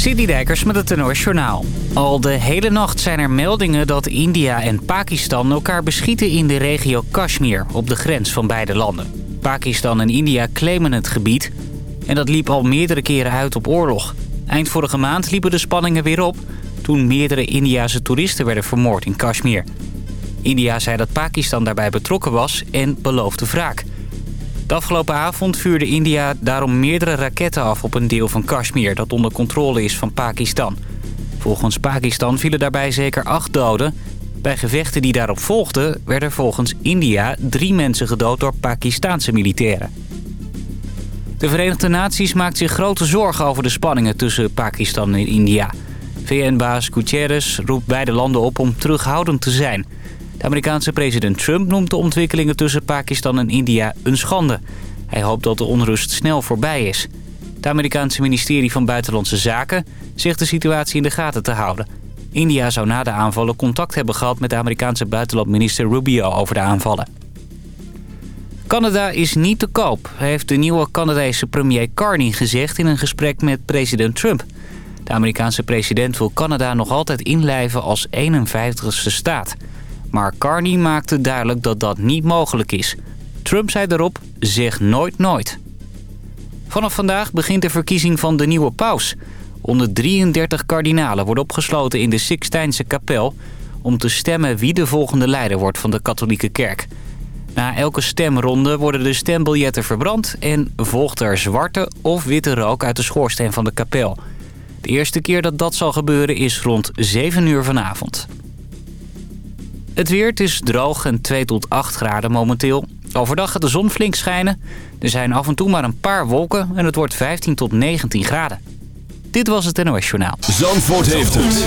City Dijkers met het NOS Journaal. Al de hele nacht zijn er meldingen dat India en Pakistan elkaar beschieten in de regio Kashmir... op de grens van beide landen. Pakistan en India claimen het gebied en dat liep al meerdere keren uit op oorlog. Eind vorige maand liepen de spanningen weer op... toen meerdere Indiase toeristen werden vermoord in Kashmir. India zei dat Pakistan daarbij betrokken was en beloofde wraak... De afgelopen avond vuurde India daarom meerdere raketten af op een deel van Kashmir... dat onder controle is van Pakistan. Volgens Pakistan vielen daarbij zeker acht doden. Bij gevechten die daarop volgden werden volgens India drie mensen gedood door Pakistanse militairen. De Verenigde Naties maakt zich grote zorgen over de spanningen tussen Pakistan en India. VN-baas Gutierrez roept beide landen op om terughoudend te zijn... De Amerikaanse president Trump noemt de ontwikkelingen tussen Pakistan en India een schande. Hij hoopt dat de onrust snel voorbij is. Het Amerikaanse ministerie van Buitenlandse Zaken zegt de situatie in de gaten te houden. India zou na de aanvallen contact hebben gehad met de Amerikaanse buitenlandminister Rubio over de aanvallen. Canada is niet te koop, heeft de nieuwe Canadese premier Carney gezegd in een gesprek met president Trump. De Amerikaanse president wil Canada nog altijd inlijven als 51ste staat. Maar Carney maakte duidelijk dat dat niet mogelijk is. Trump zei daarop, zeg nooit nooit. Vanaf vandaag begint de verkiezing van de nieuwe paus. 133 kardinalen worden opgesloten in de Sixtijnse kapel... om te stemmen wie de volgende leider wordt van de katholieke kerk. Na elke stemronde worden de stembiljetten verbrand... en volgt er zwarte of witte rook uit de schoorsteen van de kapel. De eerste keer dat dat zal gebeuren is rond 7 uur vanavond. Het weer, het is droog en 2 tot 8 graden momenteel. Overdag gaat de zon flink schijnen. Er zijn af en toe maar een paar wolken en het wordt 15 tot 19 graden. Dit was het NOS Journaal. Zandvoort heeft het.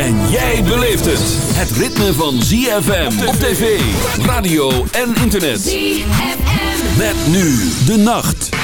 En jij beleeft het. Het ritme van ZFM op tv, radio en internet. ZFM. Met nu de nacht.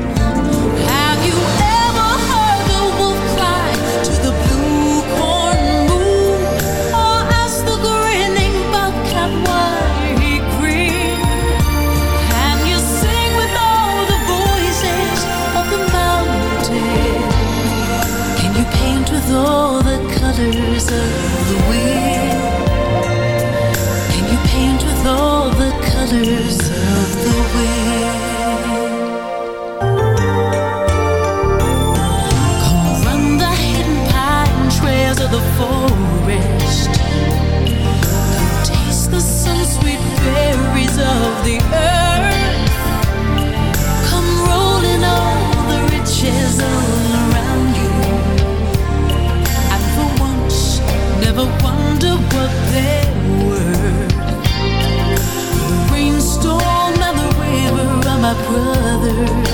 word.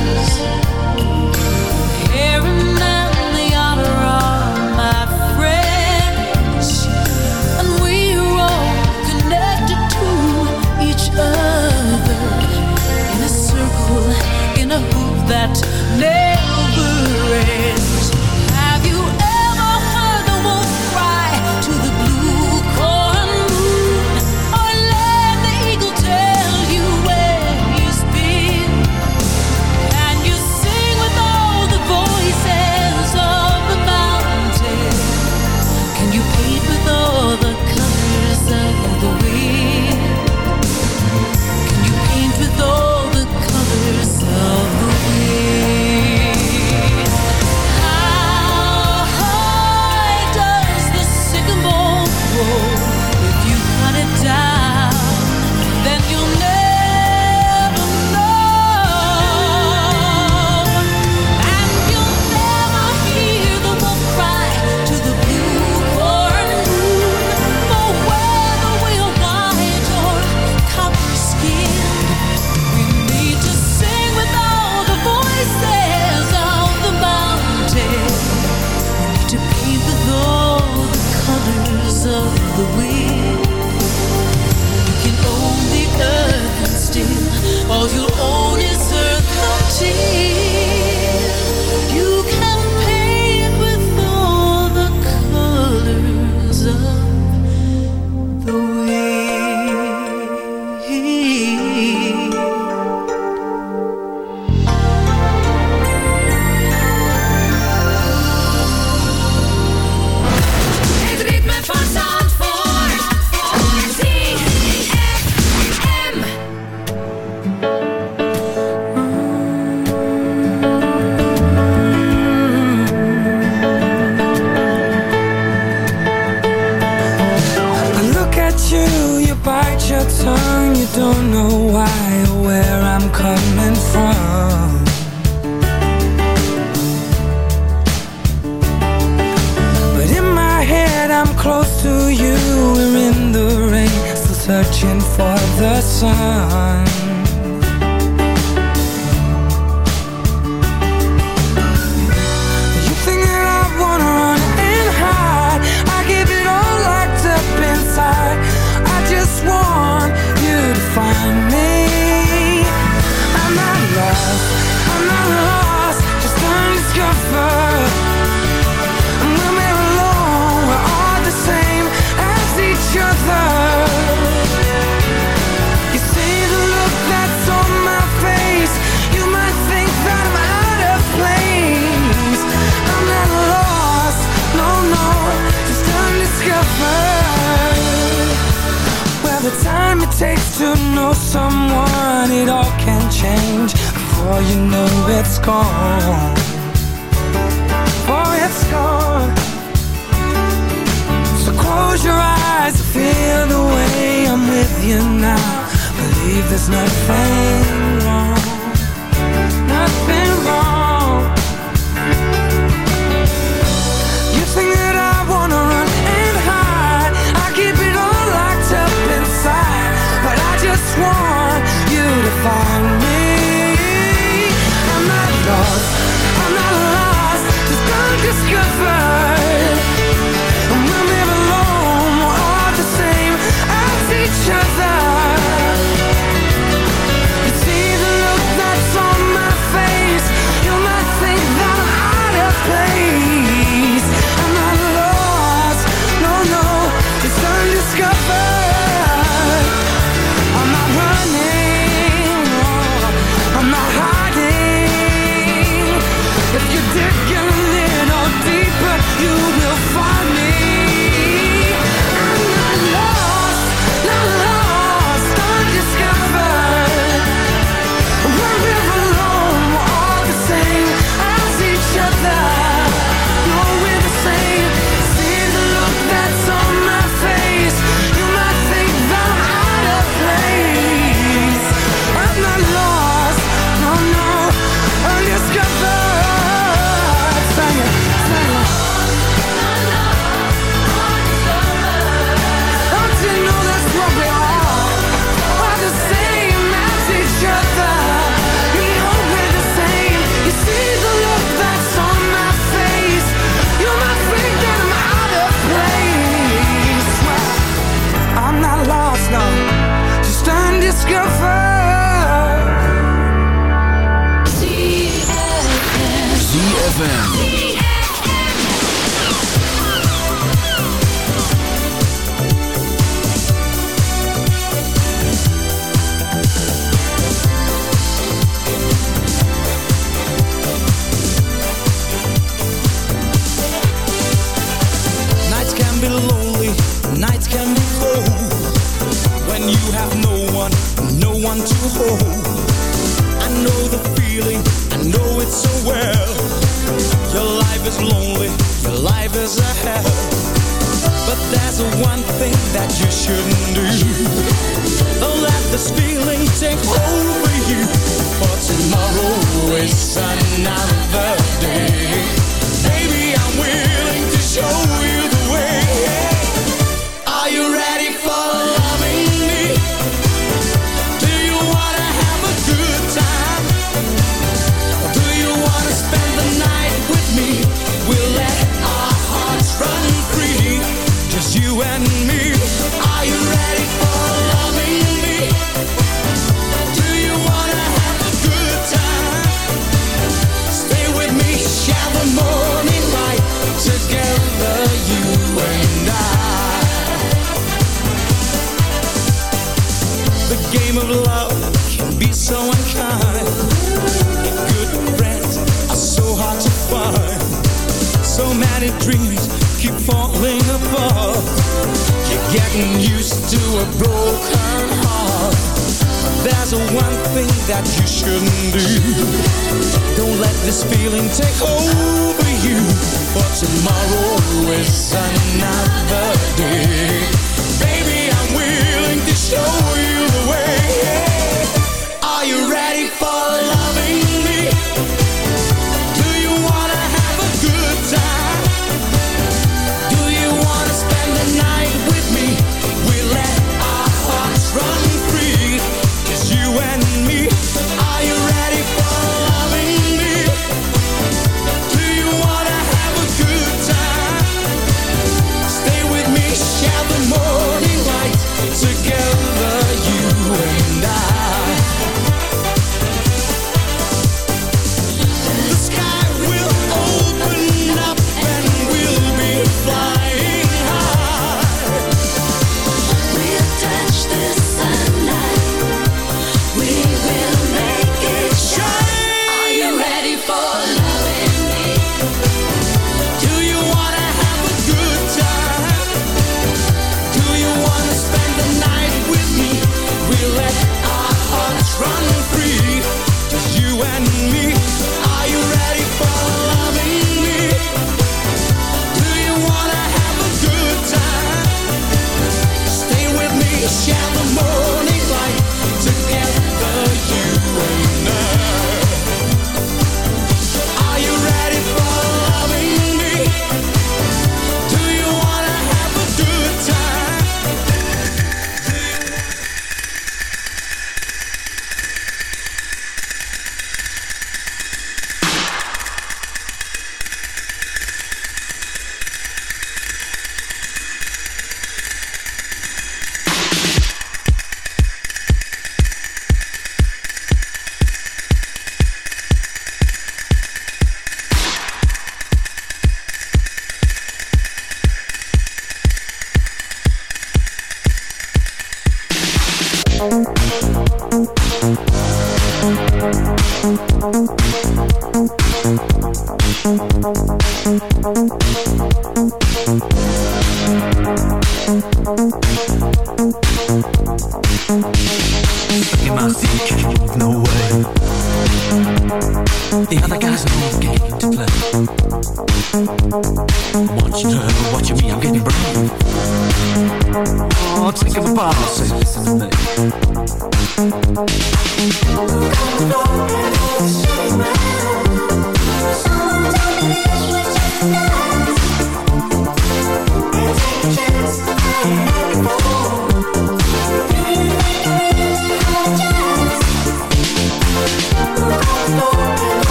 sun. Before you know it's gone. Before it's gone. So close your eyes and feel the way I'm with you now. Believe there's nothing wrong. feeling take over you. But tomorrow is another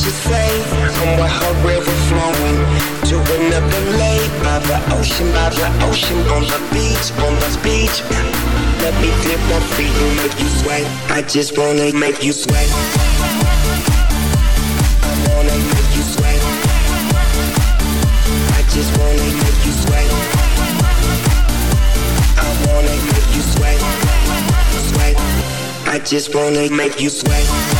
You say? I'm with her river flowing to another lake by the ocean, by the ocean, on the beach, on the beach. Let me dip my feet and make you sweat. I just wanna make you sweat. I wanna make you sweat. I just wanna make you sweat. I wanna make you sweat. Sweat. I just wanna make you sweat.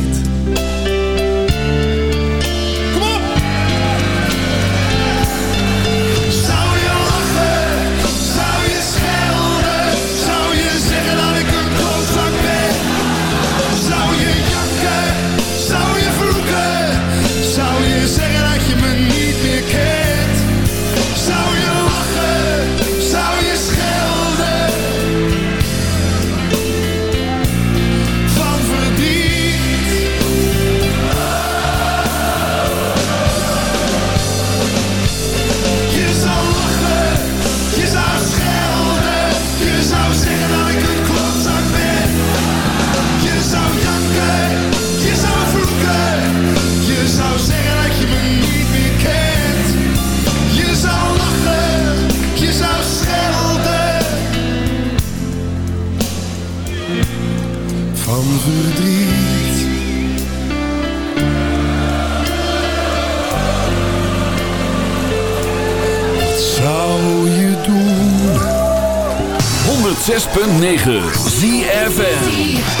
like the